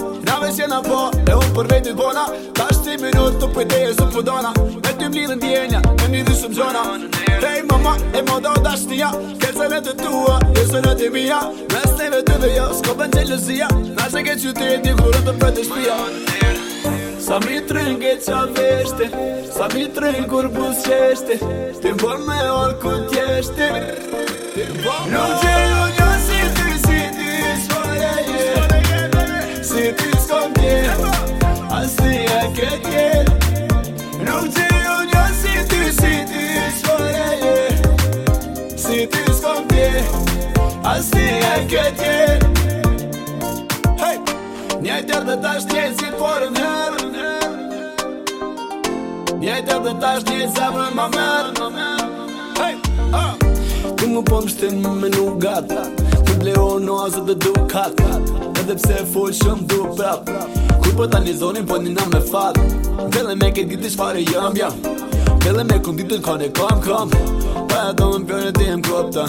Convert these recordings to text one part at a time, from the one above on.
Nga me jena po, e unë për vetit bona Ta është ti minut të pëjtë e zëmë E Me ty më lidhën djenja, me një dhysëm zona Hej mama, e më do të ashtë tia e të tua, jo e zënë të mija Me neve të dhe jo, s'ko bën të lëzia Nga se ke që ti e një kurë të për të shpia Sa mi të rëngë e qa veshte Sa mi të rëngë kur busë qeshte Ti më bërë me orë ku tjeshte Ti më bërë me orë ku tjeshte Këtë këtje Një të të të shtje si të forë në herë Një të të të shtje si të forë në herë Ti më po më shtim më menu gata Të bleho në no azë dhe duk kata Edhe pse full shumë duk prap Kur po një zonin po një nga me fat Vele me këtë gjithë shfarë jam, jam Vele me këm ditë të kone kam, kam Pa e do më pjone ti e më kropta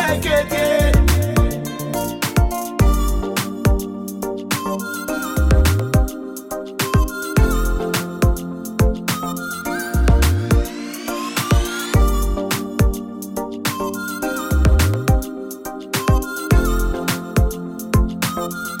Thank you.